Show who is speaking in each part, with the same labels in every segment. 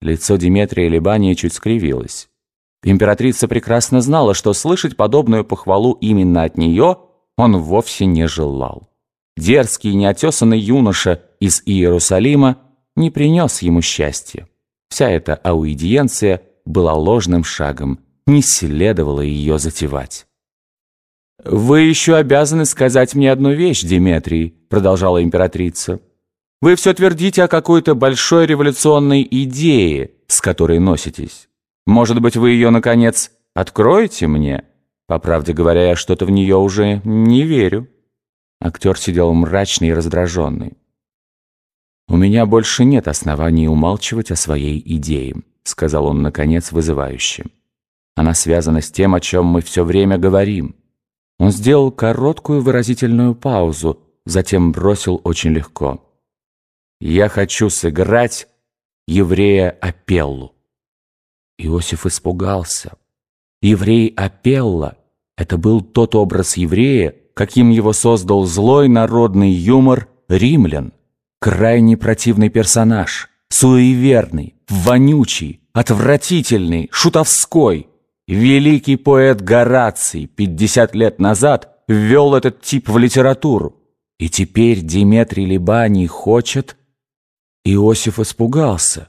Speaker 1: Лицо Диметрия Либания чуть скривилось. Императрица прекрасно знала, что слышать подобную похвалу именно от нее он вовсе не желал. Дерзкий неотесанный юноша из Иерусалима не принес ему счастья. Вся эта аудиенция была ложным шагом, не следовало ее затевать. «Вы еще обязаны сказать мне одну вещь, Диметрий», продолжала императрица. «Вы все твердите о какой-то большой революционной идее, с которой носитесь. Может быть, вы ее, наконец, откроете мне? По правде говоря, я что-то в нее уже не верю». Актер сидел мрачный и раздраженный. «У меня больше нет оснований умалчивать о своей идее», сказал он, наконец, вызывающе. «Она связана с тем, о чем мы все время говорим». Он сделал короткую выразительную паузу, затем бросил очень легко. «Я хочу сыграть еврея Апеллу». Иосиф испугался. Еврей Апелла — это был тот образ еврея, каким его создал злой народный юмор римлян. Крайне противный персонаж, суеверный, вонючий, отвратительный, шутовской. Великий поэт Гораций 50 лет назад ввел этот тип в литературу. И теперь Диметрий Либаний хочет... Иосиф испугался.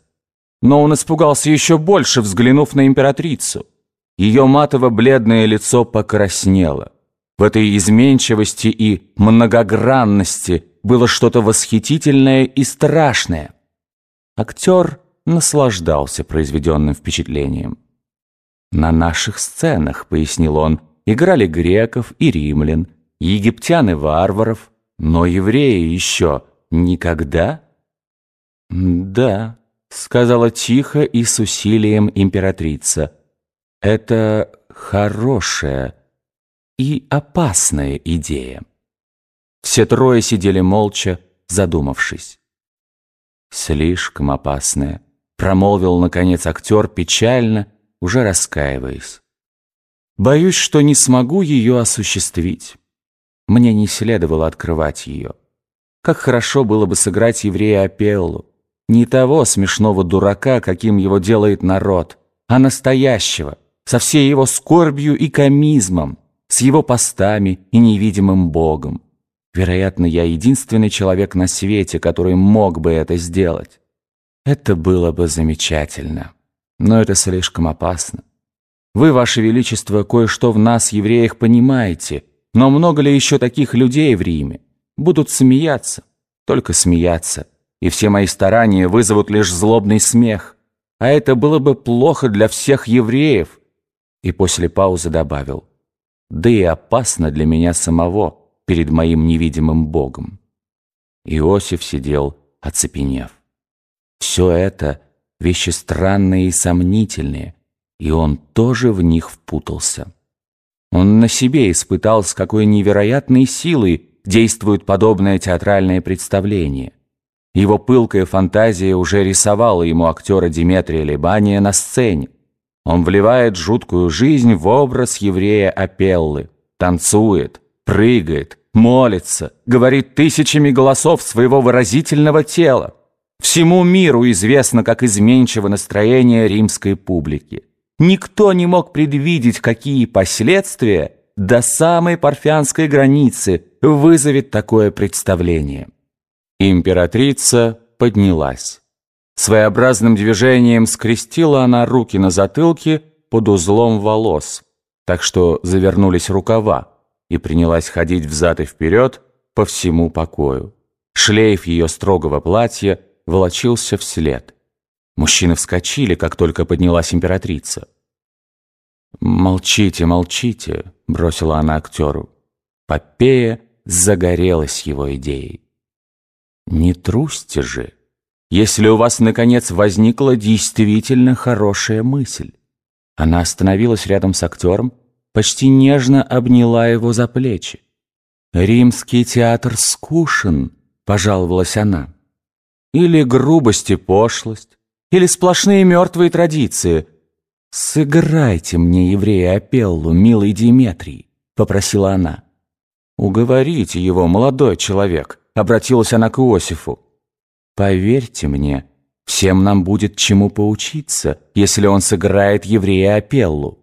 Speaker 1: Но он испугался еще больше, взглянув на императрицу. Ее матово-бледное лицо покраснело. В этой изменчивости и многогранности было что-то восхитительное и страшное. Актер наслаждался произведенным впечатлением. «На наших сценах», — пояснил он, — «играли греков и римлян, египтян и варваров, но евреи еще никогда?» «Да», — сказала тихо и с усилием императрица, — «это хорошая и опасная идея». Все трое сидели молча, задумавшись. «Слишком опасная», — промолвил, наконец, актер печально, уже раскаиваясь. «Боюсь, что не смогу ее осуществить. Мне не следовало открывать ее. Как хорошо было бы сыграть еврея Апеллу. Не того смешного дурака, каким его делает народ, а настоящего, со всей его скорбью и комизмом, с его постами и невидимым Богом. Вероятно, я единственный человек на свете, который мог бы это сделать. Это было бы замечательно. Но это слишком опасно. Вы, Ваше Величество, кое-что в нас, евреях, понимаете, но много ли еще таких людей в Риме? Будут смеяться, только смеяться, и все мои старания вызовут лишь злобный смех. А это было бы плохо для всех евреев. И после паузы добавил, да и опасно для меня самого перед моим невидимым Богом. Иосиф сидел, оцепенев. Все это вещи странные и сомнительные, и он тоже в них впутался. Он на себе испытал, с какой невероятной силой действует подобное театральное представление. Его пылкая фантазия уже рисовала ему актера Диметрия Либания на сцене. Он вливает жуткую жизнь в образ еврея Апеллы, танцует, прыгает, молится, говорит тысячами голосов своего выразительного тела. Всему миру известно, как изменчиво настроение римской публики. Никто не мог предвидеть, какие последствия до самой парфянской границы вызовет такое представление. Императрица поднялась. Своеобразным движением скрестила она руки на затылке под узлом волос, так что завернулись рукава и принялась ходить взад и вперед по всему покою. Шлейф ее строгого платья волочился вслед. Мужчины вскочили, как только поднялась императрица. «Молчите, молчите», — бросила она актеру. Попея загорелась его идеей. «Не трусьте же, если у вас, наконец, возникла действительно хорошая мысль». Она остановилась рядом с актером, почти нежно обняла его за плечи. «Римский театр скучен», — пожаловалась она. «Или грубость и пошлость, или сплошные мертвые традиции. Сыграйте мне, еврея Апеллу, милый Диметрий», — попросила она. «Уговорите его, молодой человек», — обратилась она к Иосифу. «Поверьте мне, Всем нам будет чему поучиться, если он сыграет еврея Апеллу.